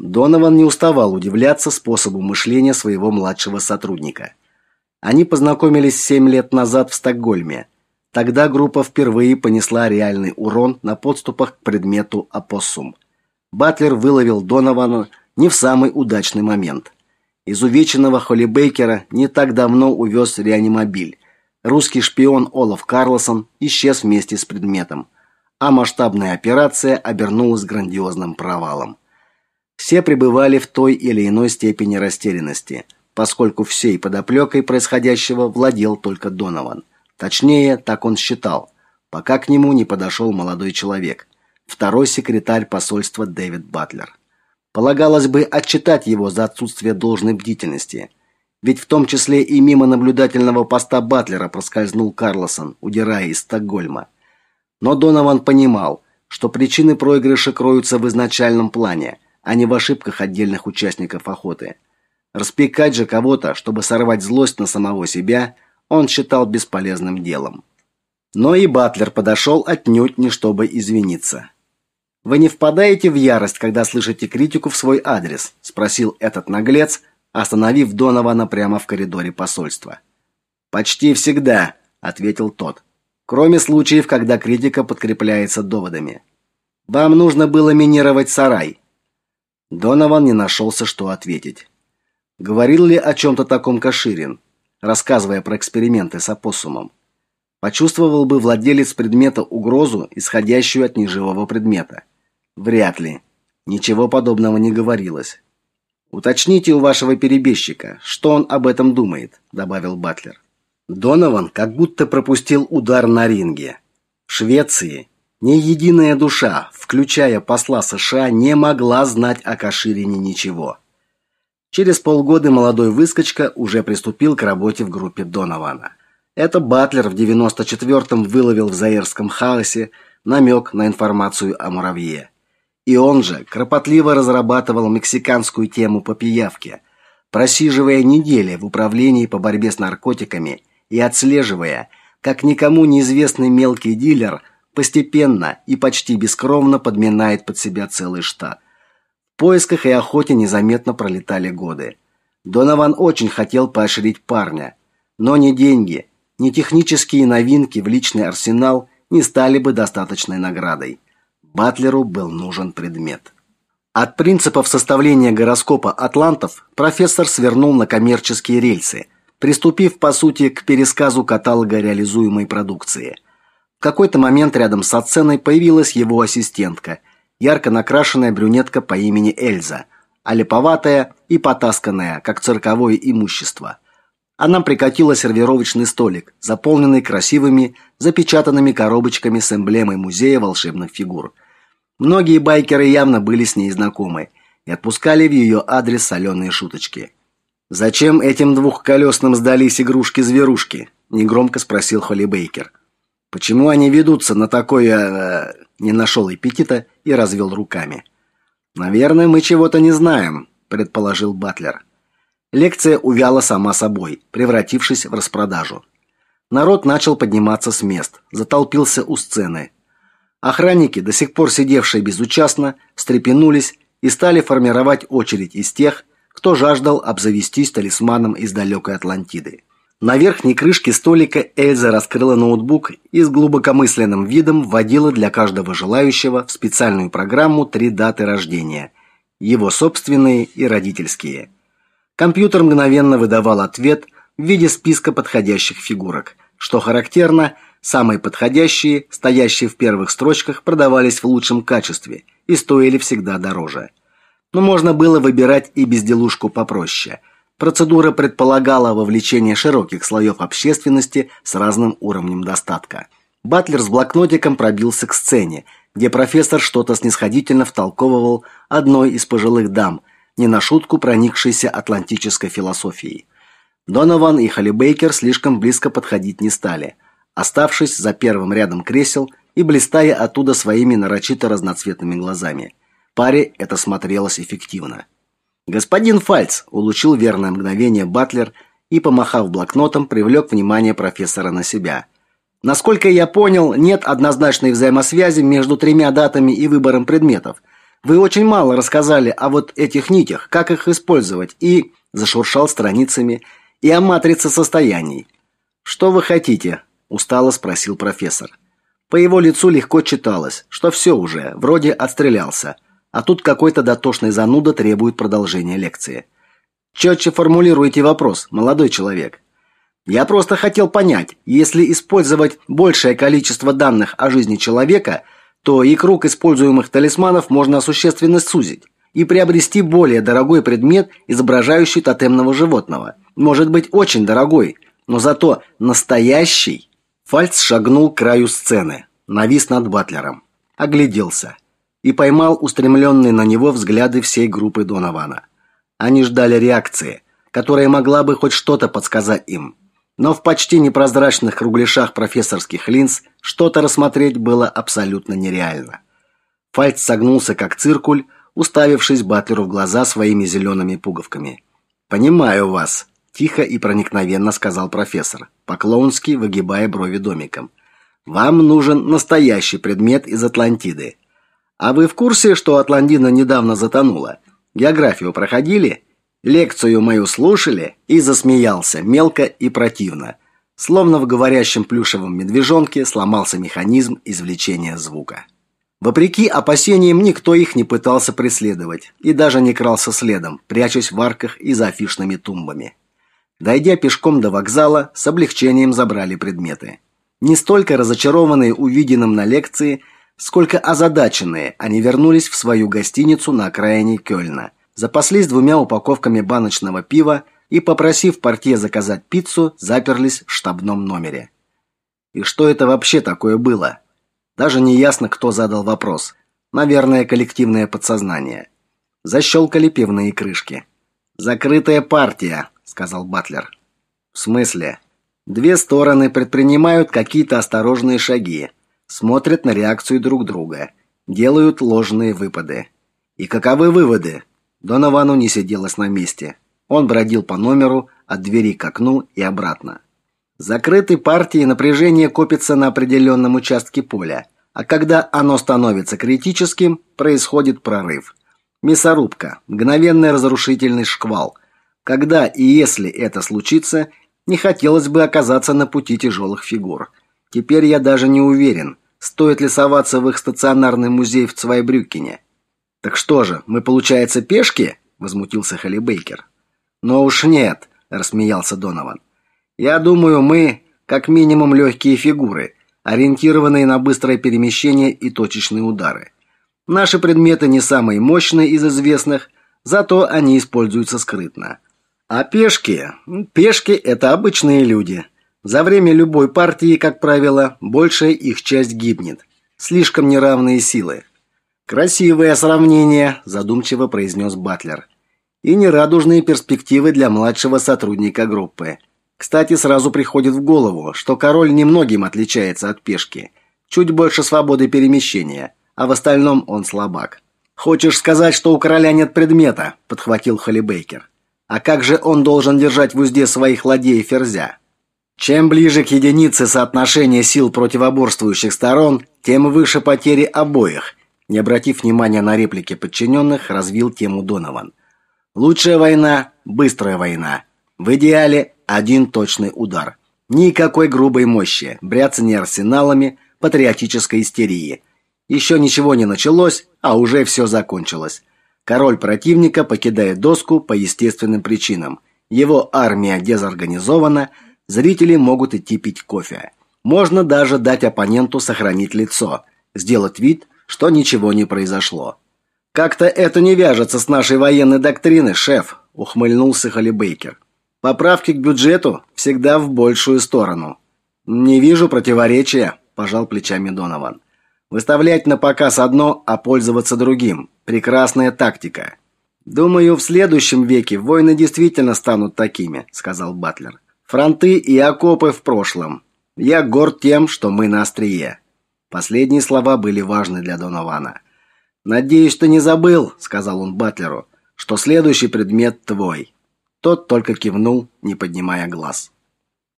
Донован не уставал удивляться способу мышления своего младшего сотрудника. Они познакомились семь лет назад в Стокгольме. Тогда группа впервые понесла реальный урон на подступах к предмету опоссум. Батлер выловил Донована не в самый удачный момент. Изувеченного Холли Бейкера не так давно увез реанимобиль. Русский шпион Олаф Карлсон исчез вместе с предметом, а масштабная операция обернулась грандиозным провалом. Все пребывали в той или иной степени растерянности, поскольку всей подоплекой происходящего владел только Донован. Точнее, так он считал, пока к нему не подошел молодой человек, второй секретарь посольства Дэвид Батлер. Полагалось бы отчитать его за отсутствие должной бдительности. Ведь в том числе и мимо наблюдательного поста Батлера проскользнул Карлосон, удирая из Стокгольма. Но Донован понимал, что причины проигрыша кроются в изначальном плане, а не в ошибках отдельных участников охоты. Распекать же кого-то, чтобы сорвать злость на самого себя, он считал бесполезным делом. Но и Батлер подошел отнюдь не чтобы извиниться. Вы не впадаете в ярость, когда слышите критику в свой адрес, спросил этот наглец, остановив Донована прямо в коридоре посольства. Почти всегда, ответил тот. Кроме случаев, когда критика подкрепляется доводами. Вам нужно было минировать сарай. Донован не нашелся, что ответить. Говорил ли о чем то таком Каширин, рассказывая про эксперименты с опоссумом? Почувствовал бы владелец предмета угрозу, исходящую от неживого предмета. Вряд ли. Ничего подобного не говорилось. Уточните у вашего перебежчика, что он об этом думает, добавил Батлер. Донован как будто пропустил удар на ринге. В Швеции ни единая душа, включая посла США, не могла знать о Каширине ничего. Через полгода молодой выскочка уже приступил к работе в группе Донована. Это Батлер в 94-м выловил в Заирском хаосе намек на информацию о муравье. И он же кропотливо разрабатывал мексиканскую тему по пиявке, просиживая недели в управлении по борьбе с наркотиками и отслеживая, как никому неизвестный мелкий дилер постепенно и почти бескровно подминает под себя целый штат. В поисках и охоте незаметно пролетали годы. Донован очень хотел поощрить парня, но ни деньги, ни технические новинки в личный арсенал не стали бы достаточной наградой. Батлеру был нужен предмет. От принципов составления гороскопа атлантов профессор свернул на коммерческие рельсы, приступив по сути к пересказу каталога реализуемой продукции. В какой-то момент рядом с сценой появилась его ассистентка, ярко накрашенная брюнетка по имени Эльза, а липоватая и потасканная, как цирковое имущество – она прикатила сервировочный столик, заполненный красивыми, запечатанными коробочками с эмблемой музея волшебных фигур. Многие байкеры явно были с ней знакомы и отпускали в ее адрес соленые шуточки. Зачем этим двухколесным сдались игрушки-зверушки? негромко спросил Холли Бейкер. Почему они ведутся на такое э, не нашел эпитета и развел руками. Наверное, мы чего-то не знаем, предположил Батлер. Лекция увяла сама собой, превратившись в распродажу. Народ начал подниматься с мест, затолпился у сцены. Охранники, до сих пор сидевшие безучастно, встрепенулись и стали формировать очередь из тех, кто жаждал обзавестись талисманом из далекой Атлантиды. На верхней крышке столика Эльза раскрыла ноутбук и с глубокомысленным видом вводила для каждого желающего в специальную программу три даты рождения: его собственные и родительские. Компьютер мгновенно выдавал ответ в виде списка подходящих фигурок. Что характерно, самые подходящие, стоящие в первых строчках, продавались в лучшем качестве и стоили всегда дороже. Но можно было выбирать и безделушку попроще. Процедура предполагала вовлечение широких слоев общественности с разным уровнем достатка. Батлер с блокнотиком пробился к сцене, где профессор что-то снисходительно втолковывал одной из пожилых дам, не на шутку проникшейся атлантической философией. Донован и Холли Бейкер слишком близко подходить не стали, оставшись за первым рядом кресел и блистая оттуда своими нарочито разноцветными глазами. Паре это смотрелось эффективно. Господин Фальц улучил верное мгновение Батлер и, помахав блокнотом, привлек внимание профессора на себя. Насколько я понял, нет однозначной взаимосвязи между тремя датами и выбором предметов. Вы очень мало рассказали о вот этих нитях, как их использовать, и зашуршал страницами, и о матрице состояний. Что вы хотите? устало спросил профессор. По его лицу легко читалось, что все уже, вроде отстрелялся, а тут какой-то дотошный зануда требует продолжения лекции. Четче формулируйте вопрос, молодой человек. Я просто хотел понять, если использовать большее количество данных о жизни человека, то и круг используемых талисманов можно существенно сузить и приобрести более дорогой предмет, изображающий тотемного животного. Может быть, очень дорогой, но зато настоящий. Фальц шагнул к краю сцены, навис над батлером, огляделся и поймал устремленные на него взгляды всей группы Донована. Они ждали реакции, которая могла бы хоть что-то подсказать им. Но в почти непрозрачных кругляшах профессорских линз что-то рассмотреть было абсолютно нереально. Фальц согнулся как циркуль, уставившись Батлеру в глаза своими зелеными пуговками. «Понимаю вас», тихо и проникновенно сказал профессор, по-клоунски выгибая брови домиком. Вам нужен настоящий предмет из Атлантиды. А вы в курсе, что Атлантида недавно затонула? Географию проходили? Лекцию мою слушали и засмеялся мелко и противно, словно в говорящем плюшевом медвежонке сломался механизм извлечения звука. Вопреки опасениям, никто их не пытался преследовать и даже не крался следом, прячась в арках и за афишными тумбами. Дойдя пешком до вокзала, с облегчением забрали предметы. Не столько разочарованные увиденным на лекции, сколько озадаченные, они вернулись в свою гостиницу на окраине Кёльна, запаслись двумя упаковками баночного пива и, попросив портье заказать пиццу, заперлись в штабном номере. И что это вообще такое было? Даже не ясно, кто задал вопрос. Наверное, коллективное подсознание. Защелкали пивные крышки. Закрытая партия, сказал Батлер. В смысле? Две стороны предпринимают какие-то осторожные шаги, смотрят на реакцию друг друга, делают ложные выпады. И каковы выводы? Доновану не сиделось на месте. Он бродил по номеру от двери к окну и обратно. Закрытой партии напряжение копится на определенном участке поля, а когда оно становится критическим, происходит прорыв. Мясорубка, мгновенный разрушительный шквал, когда и если это случится, не хотелось бы оказаться на пути тяжелых фигур. Теперь я даже не уверен, стоит ли соваться в их стационарный музей в Цвайбрюкене. Так что же, мы получается пешки? возмутился Халли Бейкер. Но уж нет, рассмеялся Донован. Я думаю, мы как минимум легкие фигуры, ориентированные на быстрое перемещение и точечные удары. Наши предметы не самые мощные из известных, зато они используются скрытно. А пешки? Пешки – это обычные люди. За время любой партии, как правило, большая их часть гибнет. Слишком неравные силы. Красивое сравнение, задумчиво произнес Батлер. И нерадужные перспективы для младшего сотрудника группы. Кстати, сразу приходит в голову, что король немногим отличается от пешки. Чуть больше свободы перемещения, а в остальном он слабак. Хочешь сказать, что у короля нет предмета, подхватил Холли Бейкер. А как же он должен держать в узде своих ладей ферзя? Чем ближе к единице соотношения сил противоборствующих сторон, тем выше потери обоих. Не обратив внимания на реплики подчиненных, развил тему Донован. Лучшая война быстрая война. В идеале один точный удар. Никакой грубой мощи, бряцания арсеналами, патриотической истерии. Еще ничего не началось, а уже все закончилось. Король противника покидает доску по естественным причинам. Его армия дезорганизована, зрители могут идти пить кофе. Можно даже дать оппоненту сохранить лицо, сделать вид, что ничего не произошло. Как-то это не вяжется с нашей военной доктриной, шеф, ухмыльнулся Холлибейкер. Поправки к бюджету всегда в большую сторону. Не вижу противоречия, пожал плечами Донован. Выставлять на показ одно, а пользоваться другим прекрасная тактика. Думаю, в следующем веке войны действительно станут такими, сказал Батлер. Фронты и окопы в прошлом. Я горд тем, что мы на острие. Последние слова были важны для Донована. Надеюсь, ты не забыл, сказал он Батлеру, что следующий предмет твой. Тот только кивнул, не поднимая глаз.